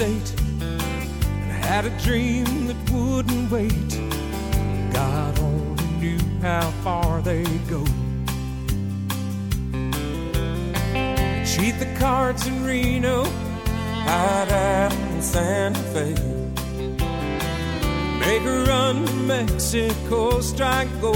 Interstate and had a dream that wouldn't wait. God only knew how far they'd go. Cheat the cards in Reno, hide out in Santa Fe. Make a run to Mexico, strike gold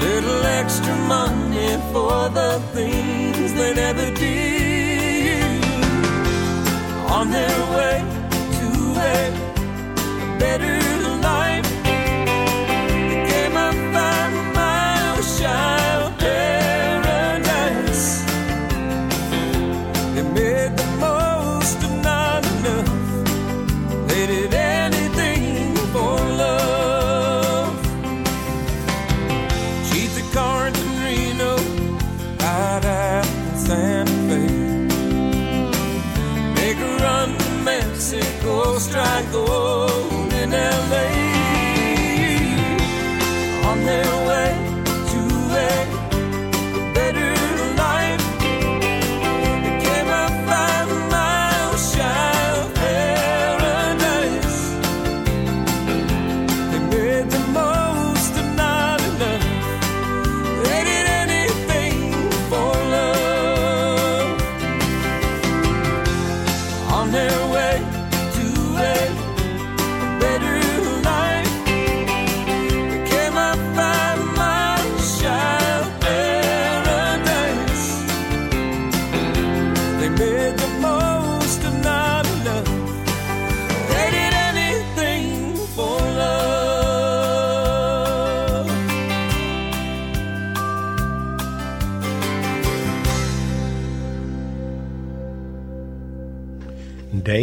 Little extra money for the things they never did. On their way to a better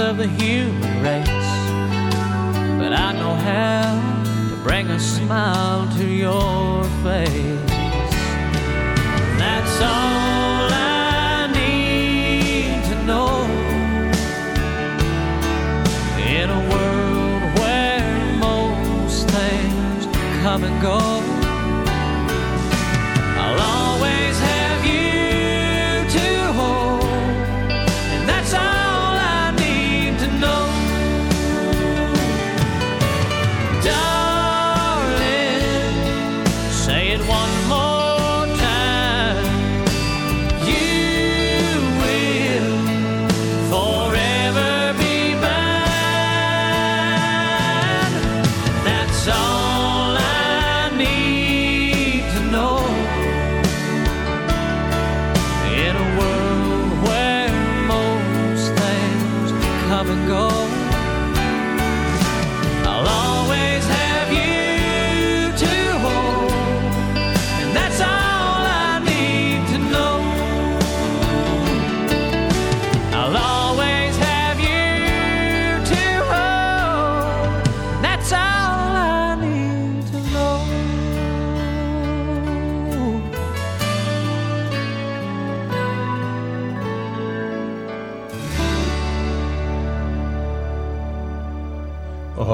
of the human race. But I know how to bring a smile to your face. That's all I need to know in a world where most things come and go.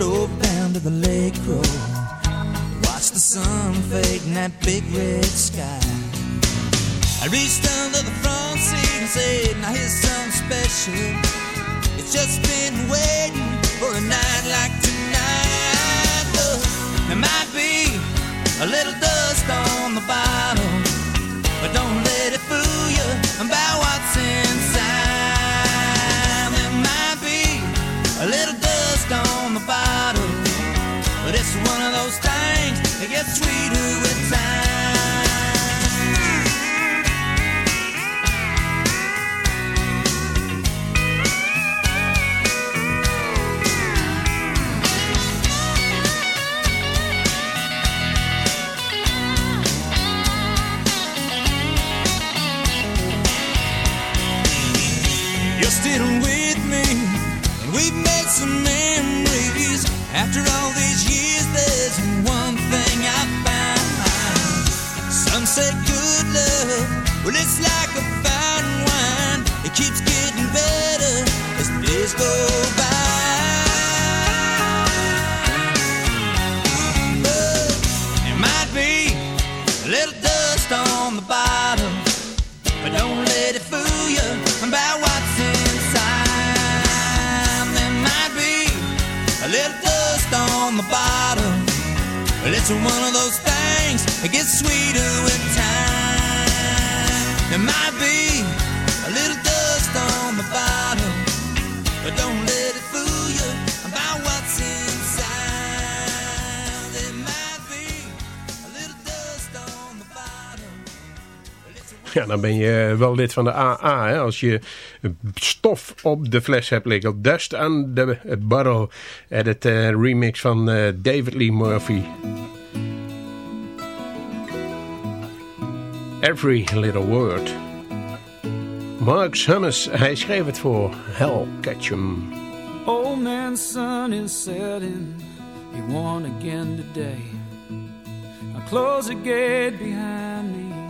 drove down to the lake road. Watched the sun fade in that big red sky. I reached under the front seat and said, Now here's something special. It's just been waiting for a night like tonight. There might be a little dust on the bottom, but don't let it fool you about what's it's like a fine wine. It keeps getting better as days go by. Oh, it might be a little dust on the bottom. But don't let it fool you about what's inside. There might be a little dust on the bottom. But it's one of those things that gets sweeter Ja, dan ben je wel lid van de AA. Hè? Als je stof op de fles hebt liggen. Dust on the Bottle. En het eh, remix van eh, David Lee Murphy. Every Little Word. Mark Summers, hij schreef het voor Hell Ketchum. Old man's sun is setting. He won again today. I close the gate behind me.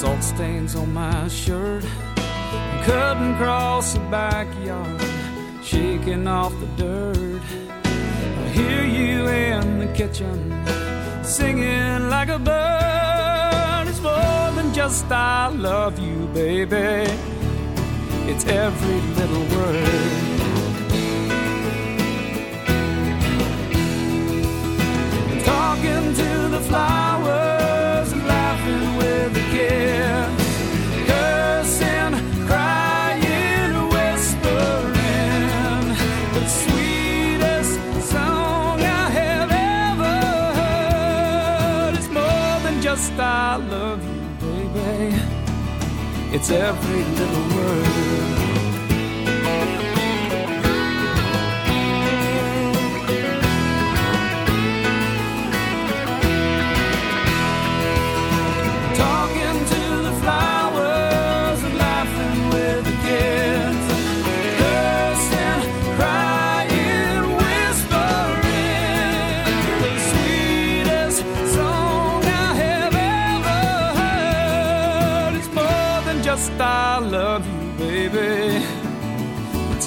Salt stains on my shirt. Couldn't cross the backyard, shaking off the dirt. I hear you in the kitchen, singing like a bird. It's more than just I love you, baby. It's every little word. talking to the fly. love you, baby. It's every little word.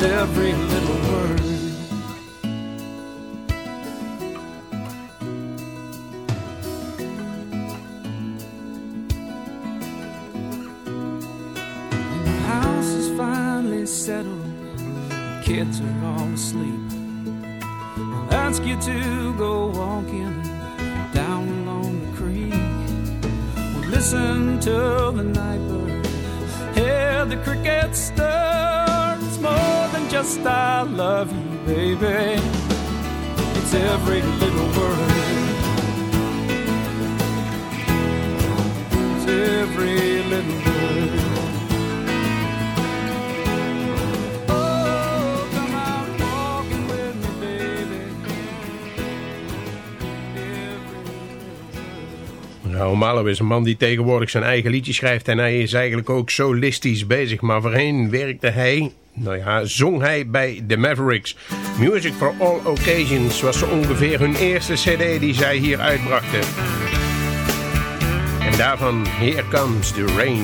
every little word. And the house is finally settled, the kids are all asleep. I'll ask you to go walking down along the creek. We'll listen to the night bird, hear the crickets stir. just I love you, baby. It's every little word. It's oh, every little word. Nou, Malo is een man die tegenwoordig zijn eigen liedje schrijft en hij is eigenlijk ook solistisch bezig. Maar voorheen werkte hij nou ja, zong hij bij The Mavericks. Music for All Occasions was zo ongeveer hun eerste cd die zij hier uitbrachten. En daarvan Here Comes the Rain.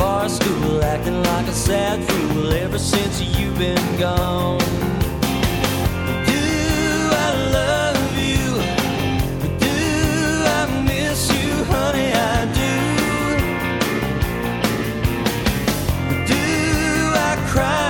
bar stool, acting like a sad fool ever since you've been gone. Do I love you? Do I miss you, honey? I do. Do I cry?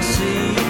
I see.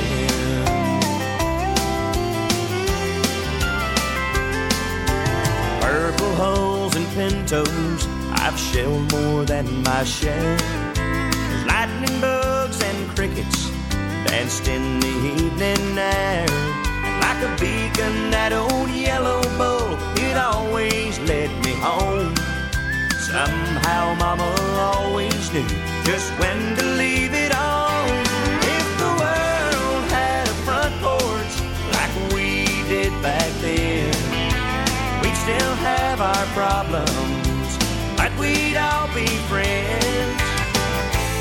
I've shelled more than my share. Lightning bugs and crickets danced in the evening air. And like a beacon, that old yellow bull, it always led me home. Somehow Mama always knew just when to leave it on. If the world had a front porch like we did back then, we'd still have our problems, but we'd all be friends.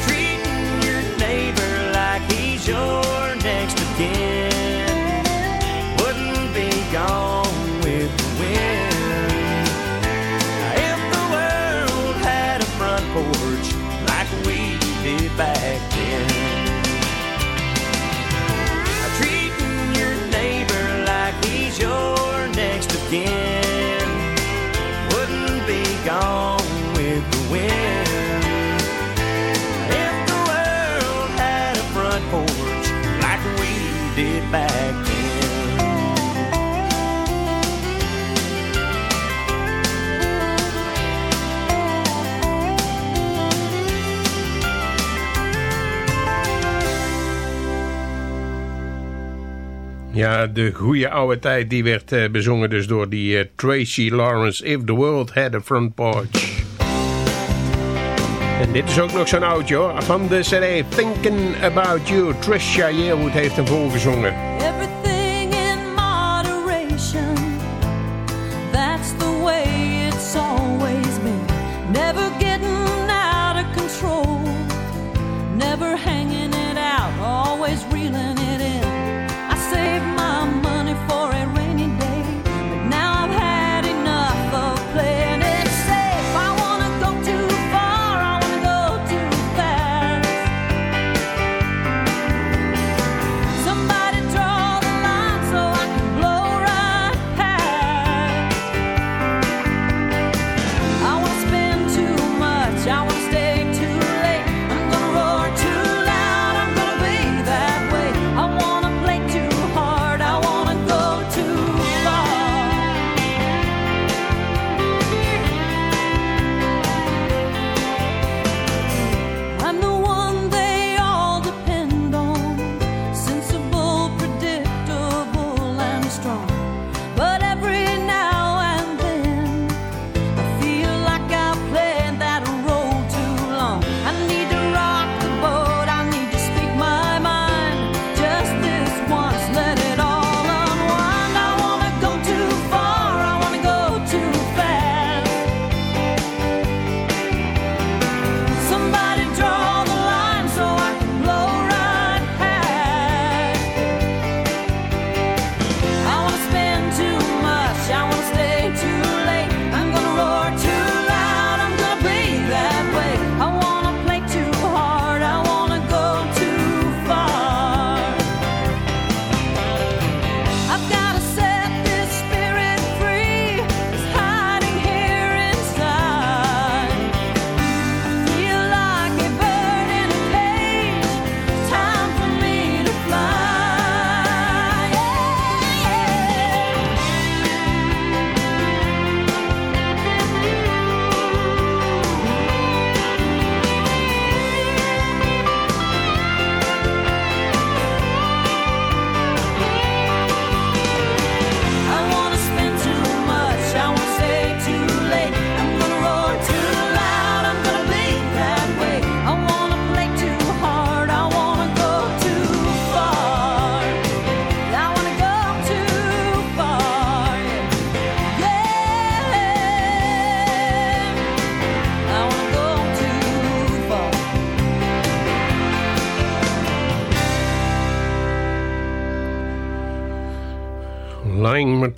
Treating your neighbor like he's your next of kin wouldn't be gone Ja, de goede oude tijd die werd eh, bezongen dus door die eh, Tracy Lawrence. If the world had a front porch. En dit is ook nog zo'n oudje hoor. Van de CD Thinking About You. Trisha Yearwood heeft hem voorgezongen. Everything in moderation. That's the way it's always been. Never getting out of control. Never hanging it out, always reeling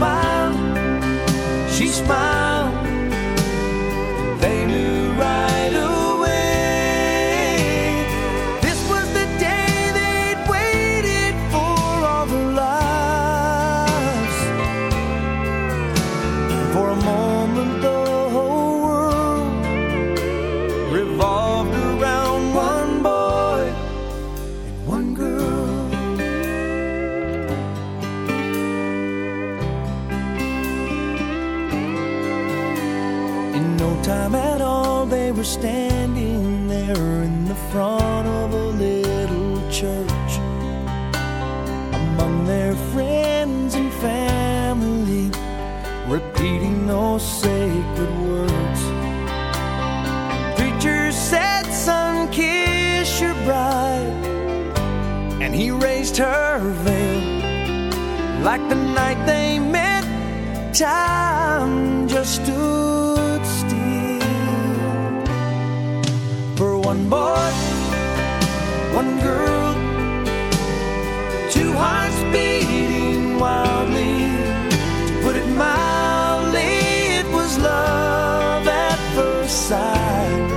Smiled, she smiled, like the night they met. Time just stood still for one boy, one girl, two hearts beating wildly. To put it mildly, it was love at first sight.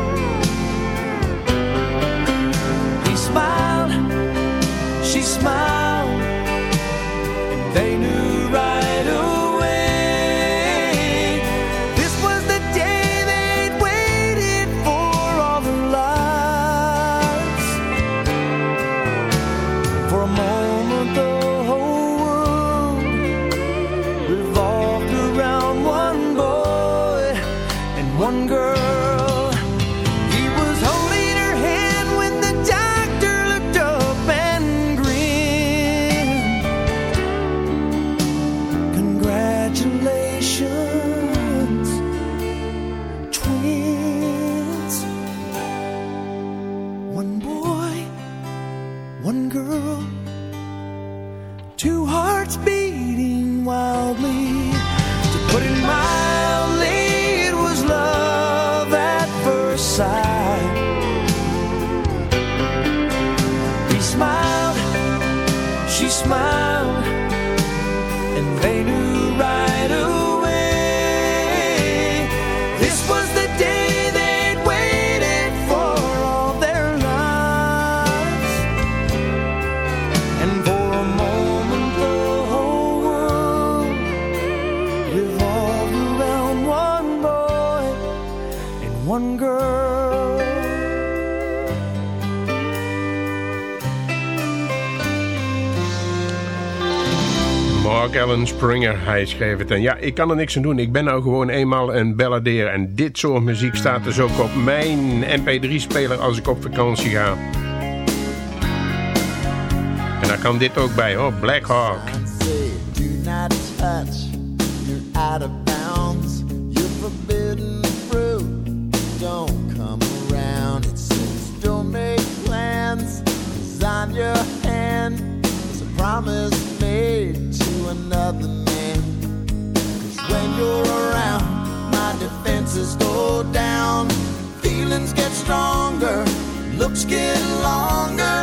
Springer, hij schreef het. En ja, ik kan er niks aan doen. Ik ben nou gewoon eenmaal een balladeer. En dit soort muziek staat dus ook op mijn mp3-speler als ik op vakantie ga. En daar kan dit ook bij, hoor. Black Hawk. You're out of bounds. You're forbidden go down. Feelings get stronger. Looks get longer.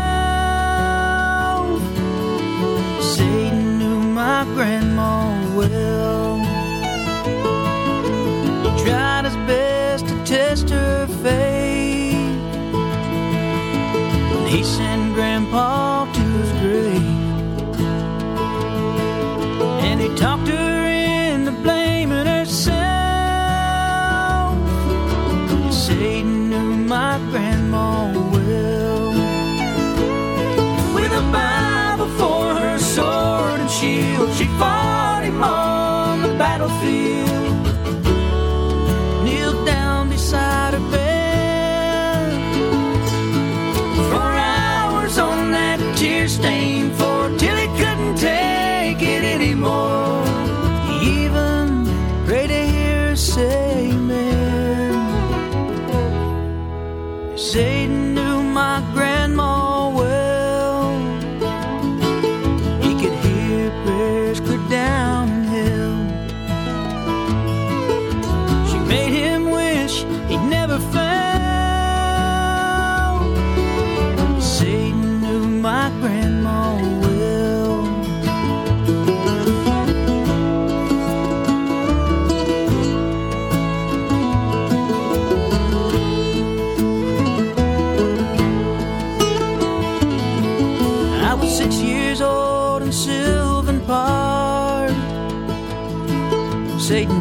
my grand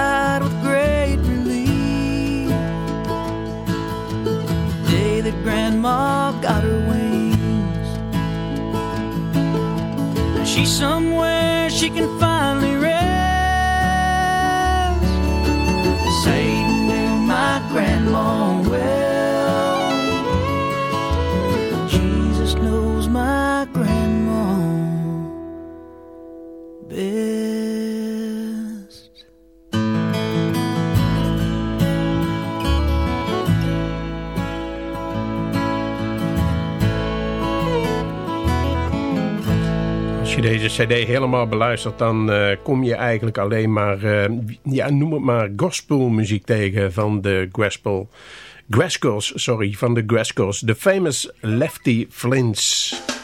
sighed with great relief. The Day that Grandma got her wings. She's somewhere she can finally deze cd helemaal beluistert, dan eh, kom je eigenlijk alleen maar, eh, ja, noem het maar, gospelmuziek tegen van de gospel. Graskels, sorry, van de Graskels. De famous Lefty Flints.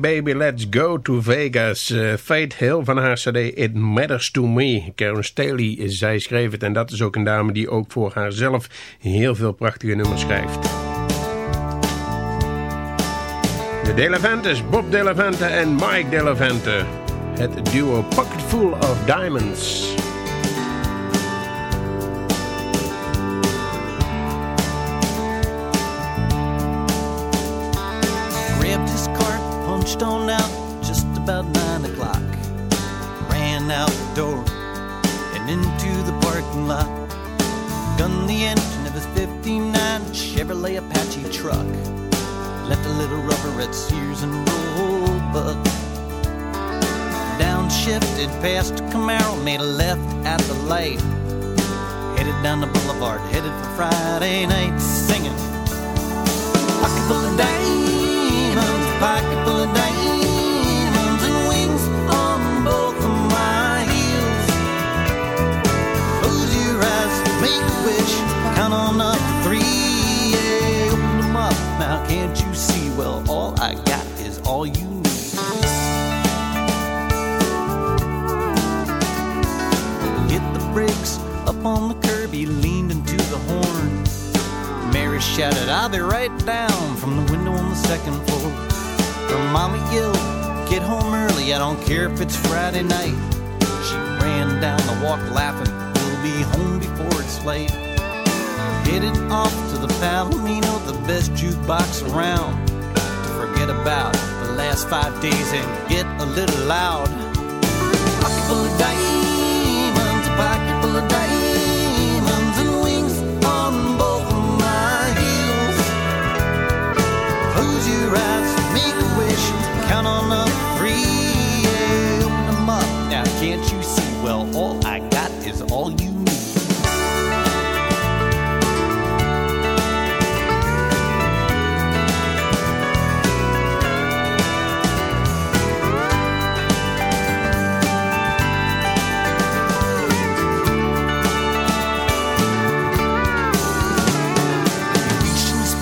Baby, let's go to Vegas. Uh, Faith Hill van haar cd It Matters to Me. Karen Staley, zij schreef het en dat is ook een dame die ook voor haarzelf heel veel prachtige nummers schrijft. De Delavantes, Bob Delavante en Mike Delavante. Het duo Pocket Full of Diamonds. Punched on out just about nine o'clock. Ran out the door and into the parking lot. Gunned the engine of his 59 Chevrolet Apache truck. Left a little rubber at Sears and Roebuck. Downshifted past Camaro, made a left at the light. Headed down the boulevard, headed for Friday night, singing. Pocket full of diamonds, pocket full of diamonds, count on up three, yeah, open them up. Now can't you see? Well, all I got is all you need. Hit the brakes up on the curb, he leaned into the horn. Mary shouted, I'll be right down from the window on the second floor. Her mama yelled, Get home early, I don't care if it's Friday night. She ran down the walk laughing, We'll be home before it's late. Headed off to the Palomino, the best jukebox around. To forget about the last five days and get a little loud. Pocket full of diamonds, a pocket full of diamonds, and wings on both my heels. Close your eyes, make a wish, count on up three, yeah, open them up. Now can't you see? Well, all I got is all you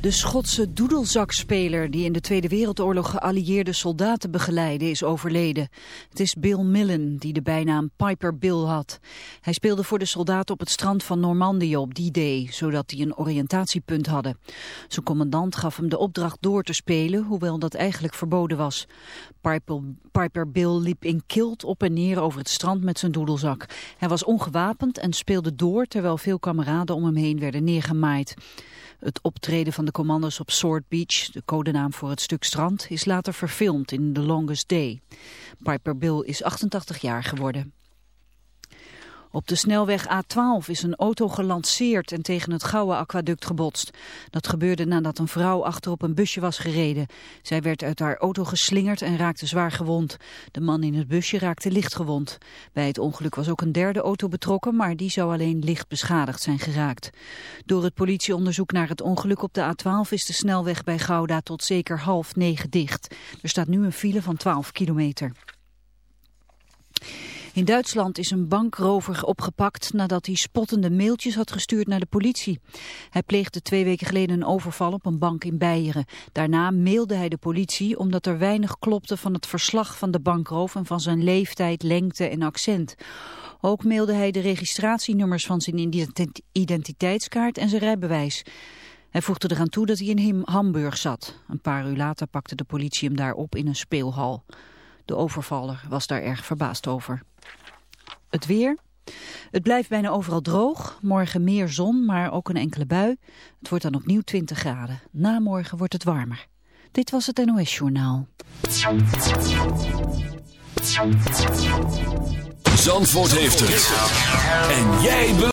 De Schotse doedelzakspeler die in de Tweede Wereldoorlog geallieerde soldaten begeleidde is overleden. Het is Bill Millen die de bijnaam Piper Bill had. Hij speelde voor de soldaten op het strand van Normandië op die day, zodat die een oriëntatiepunt hadden. Zijn commandant gaf hem de opdracht door te spelen, hoewel dat eigenlijk verboden was. Piper, Piper Bill liep in kilt op en neer over het strand met zijn doedelzak. Hij was ongewapend en speelde door terwijl veel kameraden om hem heen werden neergemaaid. Het optreden van de commando's op Sword Beach, de codenaam voor het stuk strand, is later verfilmd in The Longest Day. Piper Bill is 88 jaar geworden. Op de snelweg A12 is een auto gelanceerd en tegen het Gouwe aquaduct gebotst. Dat gebeurde nadat een vrouw achter op een busje was gereden. Zij werd uit haar auto geslingerd en raakte zwaar gewond. De man in het busje raakte licht gewond. Bij het ongeluk was ook een derde auto betrokken, maar die zou alleen licht beschadigd zijn geraakt. Door het politieonderzoek naar het ongeluk op de A12 is de snelweg bij Gouda tot zeker half negen dicht. Er staat nu een file van 12 kilometer. In Duitsland is een bankrover opgepakt nadat hij spottende mailtjes had gestuurd naar de politie. Hij pleegde twee weken geleden een overval op een bank in Beieren. Daarna mailde hij de politie omdat er weinig klopte van het verslag van de bankroof en van zijn leeftijd, lengte en accent. Ook mailde hij de registratienummers van zijn identi- identiteitskaart en zijn rijbewijs. Hij voegde eraan toe dat hij in Hamburg zat. Een paar uur later pakte de politie hem daar op in een speelhal. De overvaller was daar erg verbaasd over. Het weer. Het blijft bijna overal droog. Morgen meer zon, maar ook een enkele bui. Het wordt dan opnieuw 20 graden. Na morgen wordt het warmer. Dit was het NOS Journaal. Zandvoort heeft het. En jij